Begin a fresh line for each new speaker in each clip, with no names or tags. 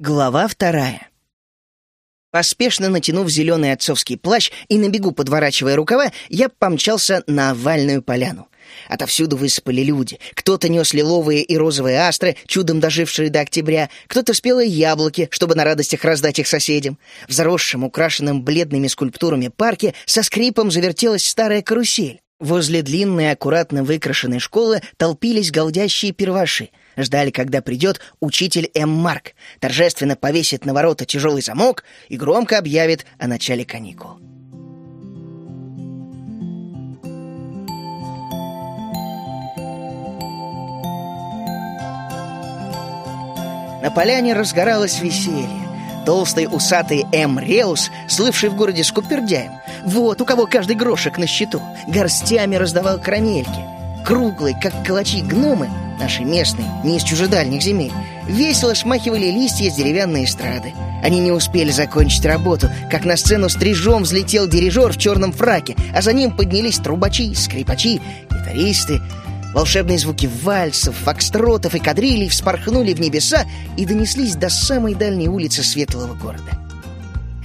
Глава вторая. Поспешно натянув зеленый отцовский плащ и на бегу подворачивая рукава, я помчался на овальную поляну. Отовсюду высыпали люди. Кто-то нес лиловые и розовые астры, чудом дожившие до октября, кто-то спелые яблоки, чтобы на радостях раздать их соседям. В заросшем, украшенном бледными скульптурами парке со скрипом завертелась старая карусель. Возле длинной, аккуратно выкрашенной школы толпились голдящие перваши — Ждали, когда придет учитель М. Марк, торжественно повесит на ворота тяжелый замок и громко объявит о начале каникул. На поляне разгоралось веселье. Толстый усатый М. Реус, слывший в городе скупердяем, вот у кого каждый грошек на счету, горстями раздавал карамельки. Круглые, как калачи гномы, наши местные, не из чужедальних земель, весело смахивали листья с деревянной эстрады. Они не успели закончить работу, как на сцену стрижом взлетел дирижер в черном фраке, а за ним поднялись трубачи, скрипачи, гитаристы. Волшебные звуки вальсов, фокстротов и кадрилей вспорхнули в небеса и донеслись до самой дальней улицы светлого города.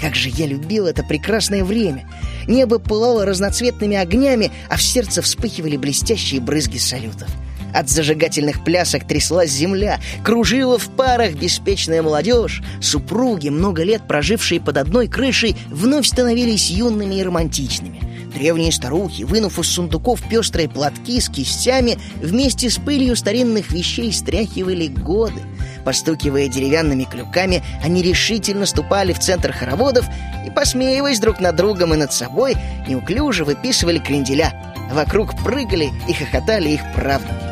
Как же я любил это прекрасное время! Небо пылало разноцветными огнями, а в сердце вспыхивали блестящие брызги салютов. От зажигательных плясок тряслась земля, кружила в парах беспечная молодежь. Супруги, много лет прожившие под одной крышей, вновь становились юными и романтичными. Древние старухи, вынув из сундуков пестрые платки с кистями, вместе с пылью старинных вещей стряхивали годы. Постукивая деревянными клюками, они решительно ступали в центр хороводов и, посмеиваясь друг над другом и над собой, неуклюже выписывали кренделя. Вокруг прыгали и хохотали их правнуки.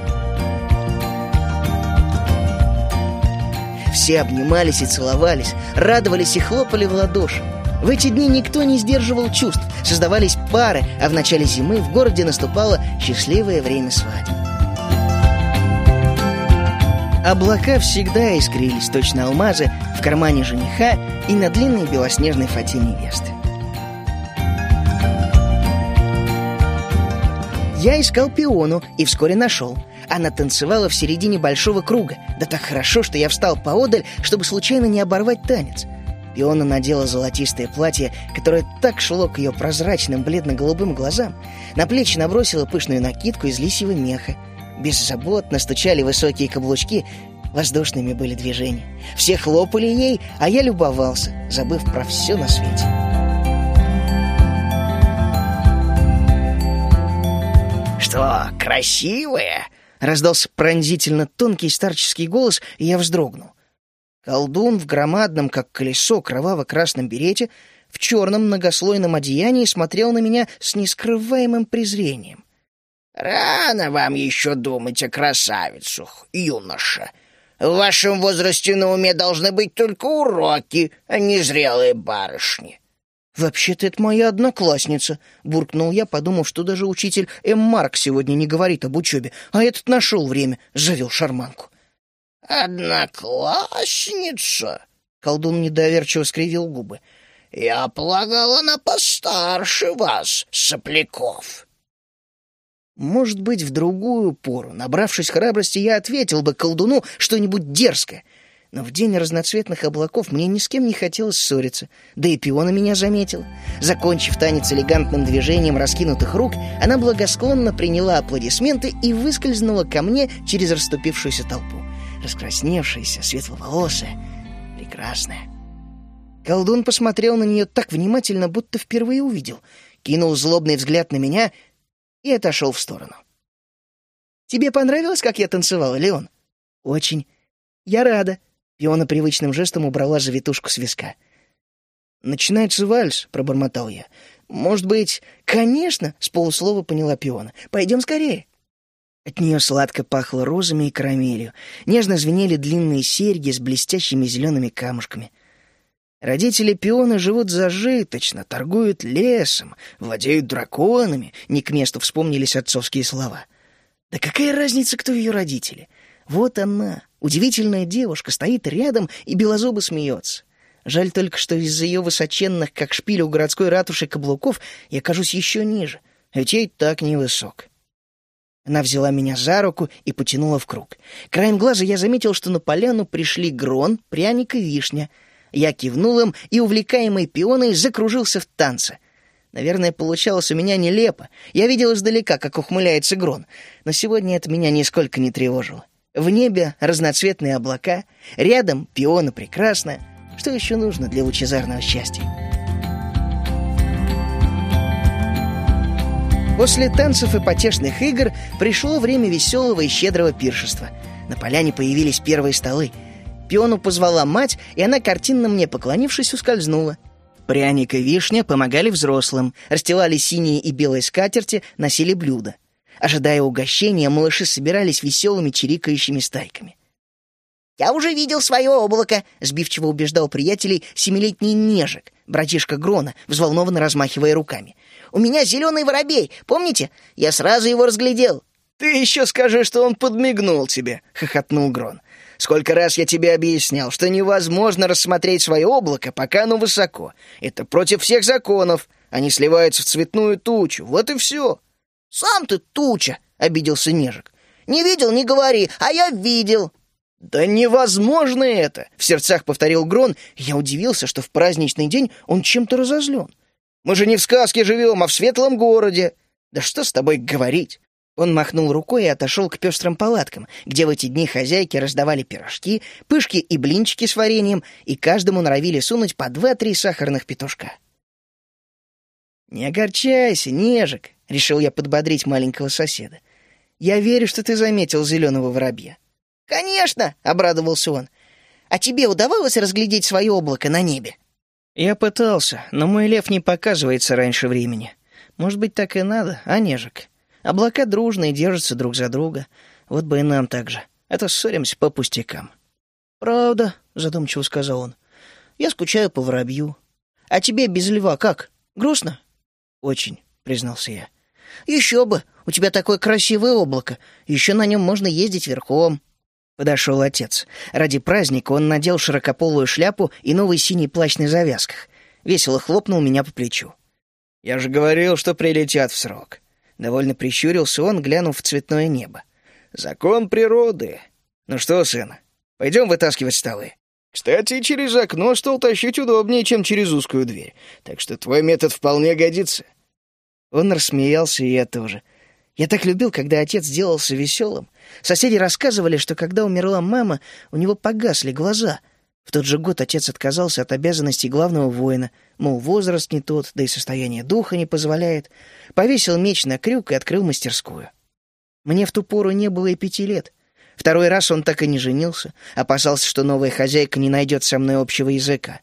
Все обнимались и целовались, радовались и хлопали в ладоши. В эти дни никто не сдерживал чувств, создавались пары, а в начале зимы в городе наступало счастливое время свадьбы. Облака всегда искрились, точно алмазы, в кармане жениха и на длинной белоснежной фате невесты. Я искал пиону и вскоре нашел. Она танцевала в середине большого круга. Да так хорошо, что я встал поодаль, чтобы случайно не оборвать танец. Пиона надела золотистое платье, которое так шло к ее прозрачным бледно-голубым глазам. На плечи набросила пышную накидку из лисьего меха. Беззаботно стучали высокие каблучки, воздушными были движения. Все хлопали ей, а я любовался, забыв про все на свете. «Что, красивая?» — раздался пронзительно тонкий старческий голос, и я вздрогнул. Колдун в громадном, как колесо, кроваво-красном берете, в черном многослойном одеянии смотрел на меня с нескрываемым презрением. «Рано вам еще думать о красавицах, юноша. В вашем возрасте на уме должны быть только уроки, а не зрелые барышни».
«Вообще-то это моя одноклассница», — буркнул я, подумав, что даже учитель М. Марк сегодня не говорит об учебе, а этот нашел время, завел шарманку.
«Одноклассница?» — колдун недоверчиво скривил губы. «Я полагал, она постарше вас, сопляков».
Может быть, в другую пору, набравшись храбрости, я ответил бы колдуну что-нибудь дерзкое. Но в день разноцветных облаков мне ни с кем не хотелось ссориться, да и пиона меня заметил. Закончив танец элегантным движением раскинутых рук, она благосклонно приняла аплодисменты и выскользнула ко мне через расступившуюся толпу. Раскрасневшаяся, светловолосая, прекрасная. Колдун посмотрел на нее так внимательно, будто впервые увидел, кинул злобный взгляд на меня — и отошел в сторону. «Тебе понравилось, как я танцевала, Леон?» «Очень. Я рада». Пиона привычным жестом убрала завитушку с виска. «Начинается вальс», — пробормотал я. «Может быть...» «Конечно!» — с полуслова поняла Пиона. «Пойдем скорее». От нее сладко пахло розами и карамелью. Нежно звенели длинные серьги с блестящими зелеными камушками. Родители пиона живут зажиточно, торгуют лесом, владеют драконами. Не к месту вспомнились отцовские слова. Да какая разница, кто ее родители? Вот она, удивительная девушка, стоит рядом и белозубо смеется. Жаль только, что из-за ее высоченных, как шпиль у городской ратуши, каблуков я кажусь еще ниже, ведь я и так невысок.
Она взяла меня за руку и потянула в круг. Краем глаза я заметил, что на поляну пришли грон, пряник и вишня. Я кивнул им и, увлекаемый пионой, закружился в танце. Наверное, получалось у меня нелепо. Я видел издалека, как ухмыляется грон, но сегодня это меня нисколько не тревожило. В небе разноцветные облака, рядом пиона прекрасная. Что еще нужно для лучезарного счастья? После танцев и потешных игр пришло время веселого и щедрого пиршества. На поляне появились первые столы. Пиону позвала мать, и она, картинно мне поклонившись, ускользнула. Пряник и вишня помогали взрослым, расстилали синие и белые скатерти, носили блюда. Ожидая угощения, малыши собирались веселыми чирикающими стайками.
«Я уже видел свое облако», —
сбивчиво убеждал приятелей семилетний Нежик, братишка Грона, взволнованно размахивая руками.
У меня зеленый воробей, помните? Я сразу его разглядел».
«Ты еще скажи, что он подмигнул тебе», — хохотнул Грон. «Сколько раз я тебе объяснял, что невозможно рассмотреть свое облако, пока оно высоко. Это против всех законов. Они сливаются в цветную тучу. Вот и все».
«Сам ты туча», — обиделся Нежик. «Не видел, не говори, а я видел».
«Да невозможно это!» — в сердцах повторил Грон. Я удивился, что в праздничный день он чем-то разозлен. Мы же не в сказке живем, а в светлом городе. Да что с тобой говорить?»
Он махнул рукой и отошел к пестрым палаткам, где в эти дни хозяйки раздавали пирожки, пышки и блинчики с вареньем, и каждому норовили сунуть по два-три сахарных петушка. «Не огорчайся, нежик», — решил я подбодрить маленького соседа. «Я верю, что ты заметил зеленого воробья».
«Конечно!» — обрадовался он. «А тебе удавалось разглядеть свое облако на небе?»
Я пытался, но мой лев не показывается раньше времени. Может быть, так и надо, а нежик? Облака дружные, держатся друг за друга. Вот бы и нам так же. Это ссоримся по пустякам. «Правда», — задумчиво сказал он. «Я скучаю по воробью. А тебе без льва как? Грустно?» «Очень», — признался я.
«Еще бы! У тебя такое красивое облако. Еще на нем можно ездить верхом».
Подошел отец. Ради праздника он надел широкополую шляпу и новый синий плащ на завязках. Весело хлопнул меня по плечу.
«Я же говорил, что прилетят в срок».
Довольно прищурился он, глянув в цветное небо.
«Закон природы. Ну что, сын, пойдем вытаскивать столы. Кстати, через окно стол тащить удобнее, чем через узкую дверь, так что твой метод вполне годится».
Он рассмеялся, и я тоже — я так любил, когда отец делался веселым. Соседи рассказывали, что когда умерла мама, у него погасли глаза. В тот же год отец отказался от обязанностей главного воина, мол, возраст не тот, да и состояние духа не позволяет. Повесил меч на крюк и открыл мастерскую. Мне в ту пору не было и пяти лет. Второй раз он так и не женился, опасался, что новая хозяйка не найдет со мной общего языка.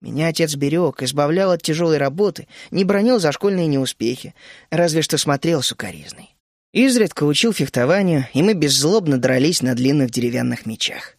Меня отец берег, избавлял от тяжелой работы, не бронил за школьные неуспехи, разве что смотрел сукоризный. Изредка учил фехтованию, и мы беззлобно дрались на длинных деревянных мечах.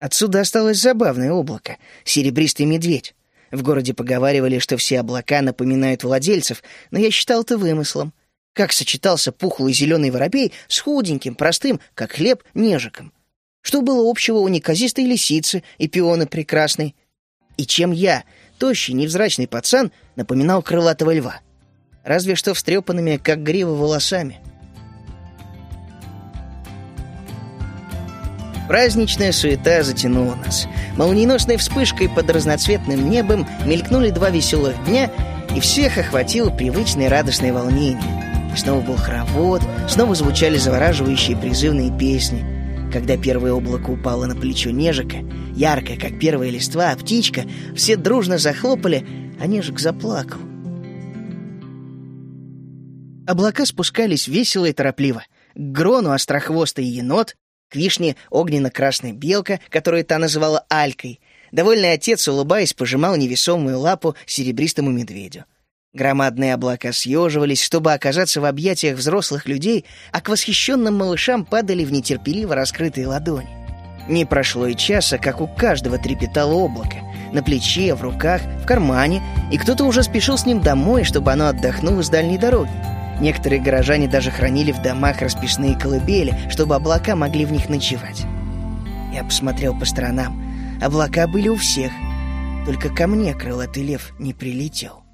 Отсюда осталось забавное облако — серебристый медведь. В городе поговаривали, что все облака напоминают владельцев, но я считал это вымыслом. Как сочетался пухлый зеленый воробей с худеньким, простым, как хлеб, нежиком? Что было общего у неказистой лисицы и пионы прекрасной — и чем я, тощий, невзрачный пацан, напоминал крылатого льва. Разве что встрепанными, как грива, волосами. Праздничная суета затянула нас. Молниеносной вспышкой под разноцветным небом мелькнули два веселых дня, и всех охватило привычное радостное волнение. Снова был хоровод, снова звучали завораживающие призывные песни — когда первое облако упало на плечо Нежика, яркое, как первая листва, а птичка, все дружно захлопали, а Нежик заплакал. Облака спускались весело и торопливо. К Грону острохвостый енот, к вишне огненно-красная белка, которую та называла Алькой. Довольный отец, улыбаясь, пожимал невесомую лапу серебристому медведю. Громадные облака съеживались, чтобы оказаться в объятиях взрослых людей, а к восхищенным малышам падали в нетерпеливо раскрытые ладони. Не прошло и часа, как у каждого трепетало облако. На плече, в руках, в кармане, и кто-то уже спешил с ним домой, чтобы оно отдохнуло с дальней дороги. Некоторые горожане даже хранили в домах расписные колыбели, чтобы облака могли в них ночевать. Я посмотрел по сторонам. Облака были у всех. Только ко мне крылатый лев не прилетел.